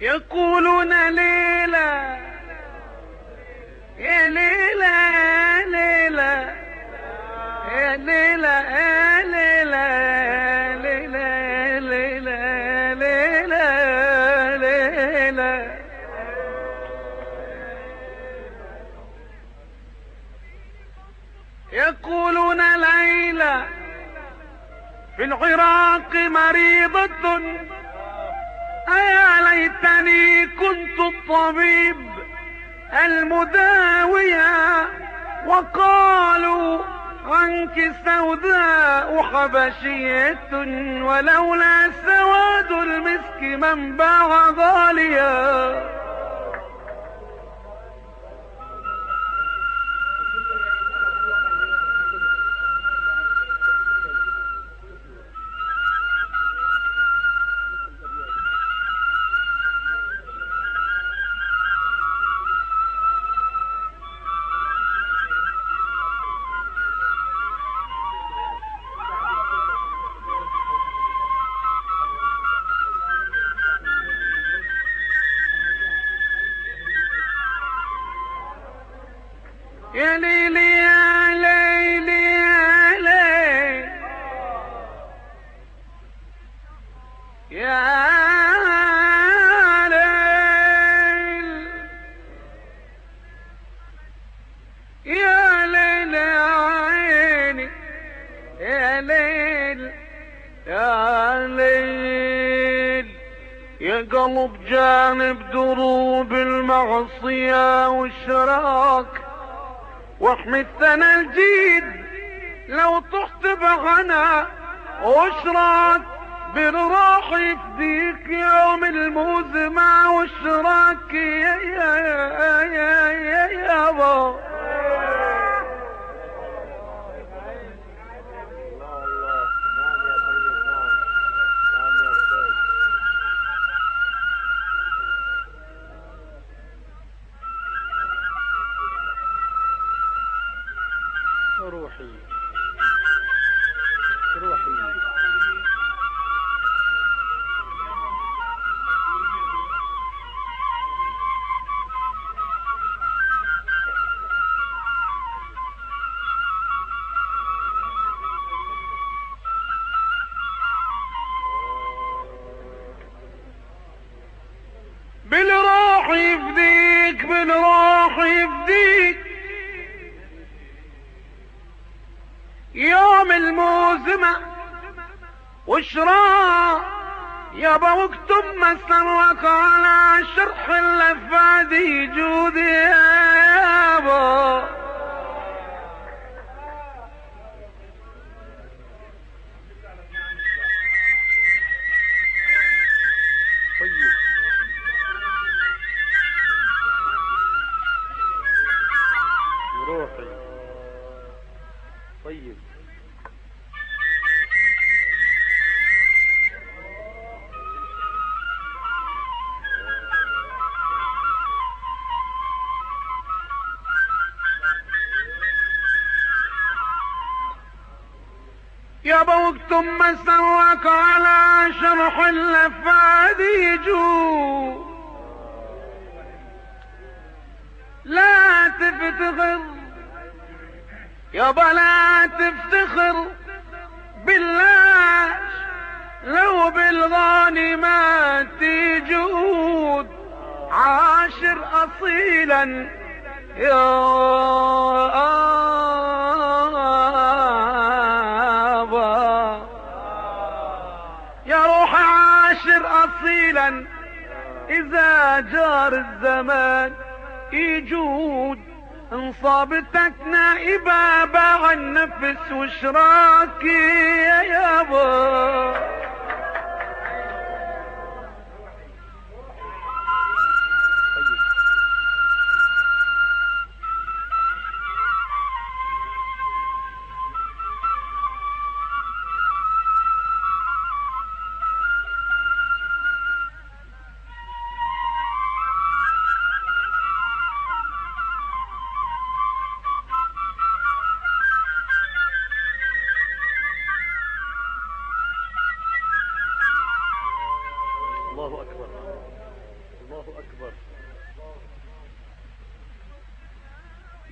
يقولون ليلى يا ليلى يا ليلى يا ليلى يا ليلى يا ليلى يا ليلى يا ليلى. يقولون ليلى في العراق مريضة. أيا ليتني كنت الطبيب المداوية وقالوا عنك سوداء حبشية ولولا سواد المسك من باع غاليا يا ليلي يا يا يا قلب جانب دروب المعصية والشراب. واحمد ثنا الجيد لو طحت بغنى واشرت بالراح يفديك يوم الموز مع واشراك يا يا يا يا يا, يا, يا, يا, يا, يا, يا, يا روحي. روحي بالراح يفديك بالراح يفديك يوم الموزمة وشرا يابا واكتب مسر وقال شرح اللفة دي جودي يابا ثم سواك على شرح اللفات جو لا تفتخر يابا لا تفتخر بالله لو بالغاني ما تجود عاشر اصيلا يا آه. عاشر اصيلا. إذا جار الزمان يجود انصابتك نائبة باع النفس وشراكي يا يابا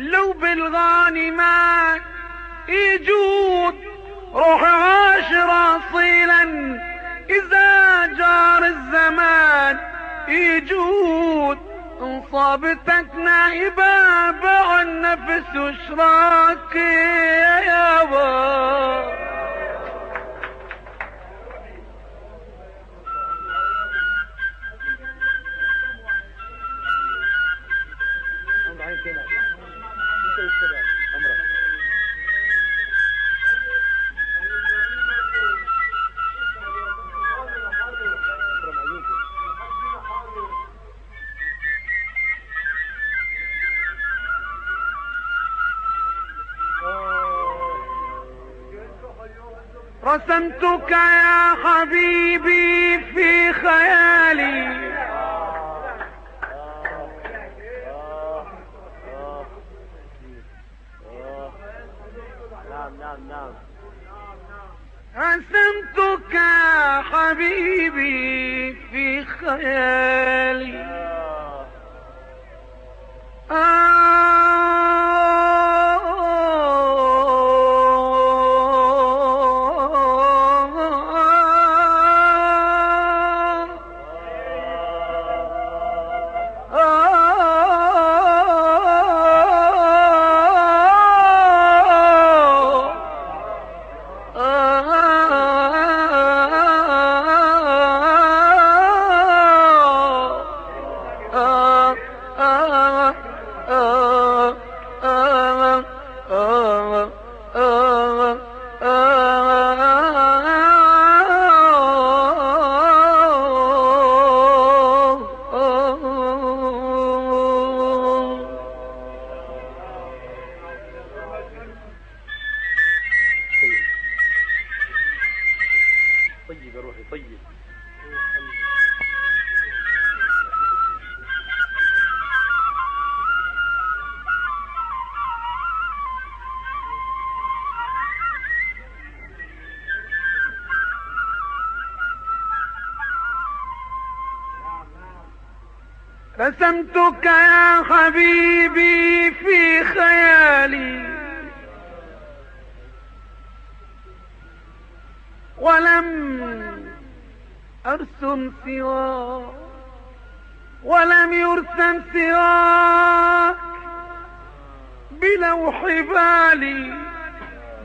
لو بالغاني ما يجود روح عاشر اصيلا إذا جار الزمان يجود انصابتك نائبة باع النفس وشراك يا يابا عند عين رسمتك يا حبيبي في خيالي. Israeli. رسمتك يا حبيبي في خيالي. ولم أرسم سواك ولم يرسم سواك بلوح بالي.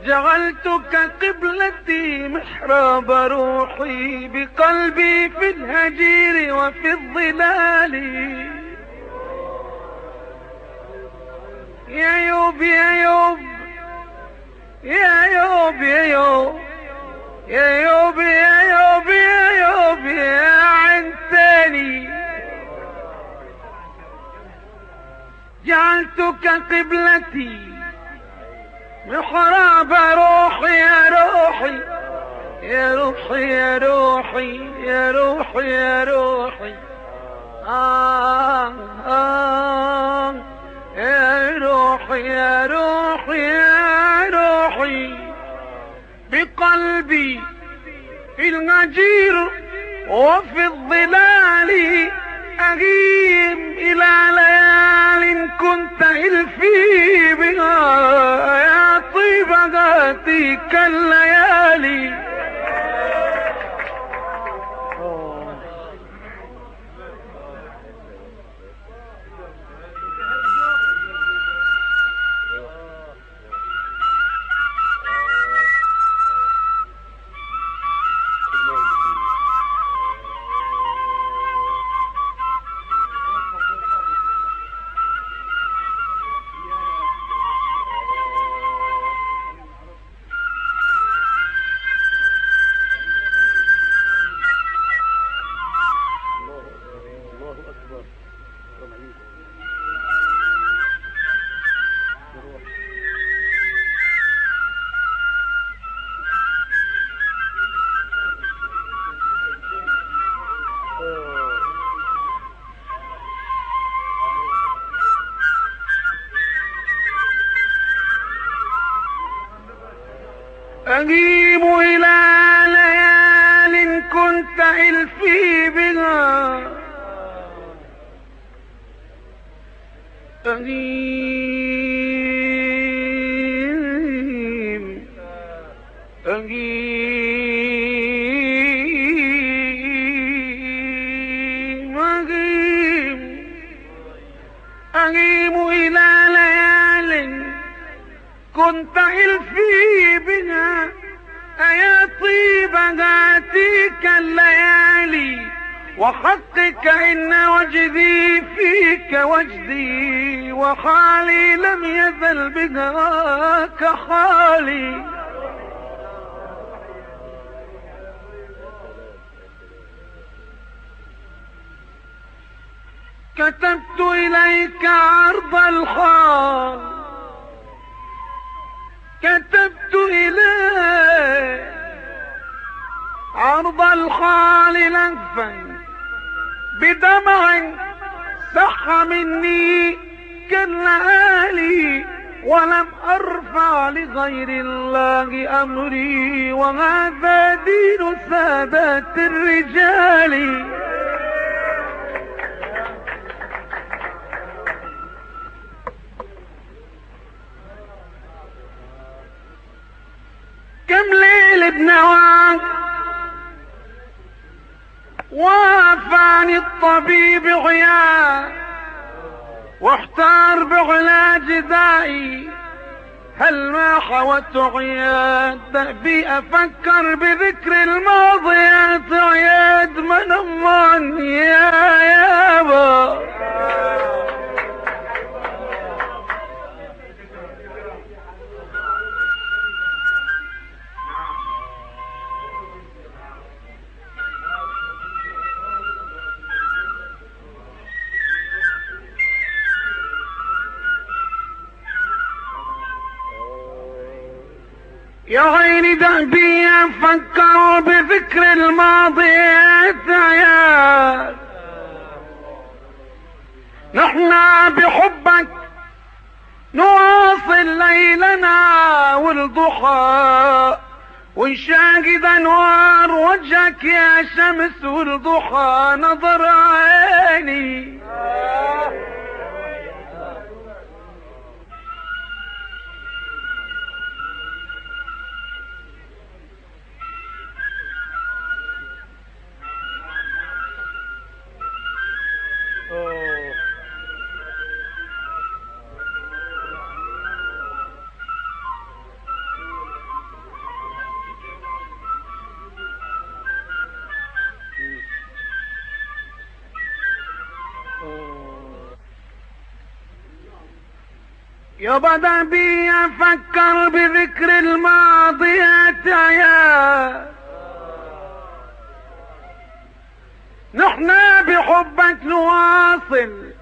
جعلتك قبلتي محراب روحي بقلبي في الهجير وفي الظلال. يا يوب يا يوب يا يوب يا يوب يا يوب يا يوب يا يوب يا عنتاني جعلتك قبلتي محراب روحي يا روحي يا روحي يا روحي يا روحي. آه آه. يا روحي يا روحي يا روحي. بقلبي في الغجير وفي الظلال أغيم إلى ليال كنت إلفي بها. يا طيب غاتيك الليالي أجيب إلى ليال كنت إلفي بها. أجيب أجيب أجيب أجيب إلى ليال كنت إلفي بها أيا طيب ذاتك الليالي؟ وحقك إن وجدي فيك وجدي وحالي لم يزل بها كحالي كتبت إليك عرض الحال كتبت إليك عرض الحال لفا بدمع صح مني كاللآلي ولم أرفع لغير الله أمري وهذا دين سادات الرجال بنواك وافاني الطبيب عيان واحتار بعلاج دائي. هل ما حوت عياد؟ بي أفكر بذكر الماضيات عياد من أمان يا يابا. عيني دأبي فكروا بذكر الماضي يا نحن بحبك نواصل ليلنا والضحى ونشاهد أنوار وجهك يا شمس والضحى نظر عيني. يا بدا بي أفكر بذكر الماضيات يا نحن بحبك نواصل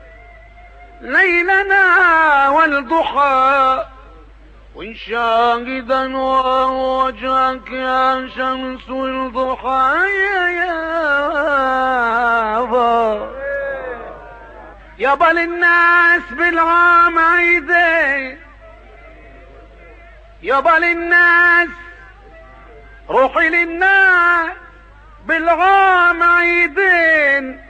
ليلنا والضحى ونشاهد انوار وجهك يا شمس الضحى يا يابا يابا للناس بالعام عيدين يابا للناس روحي للناس بالعام عيدين.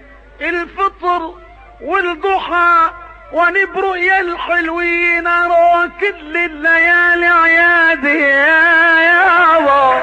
الفطر والضحى ونبرق يا الحلوين كل الليالي عيادي. يا يابا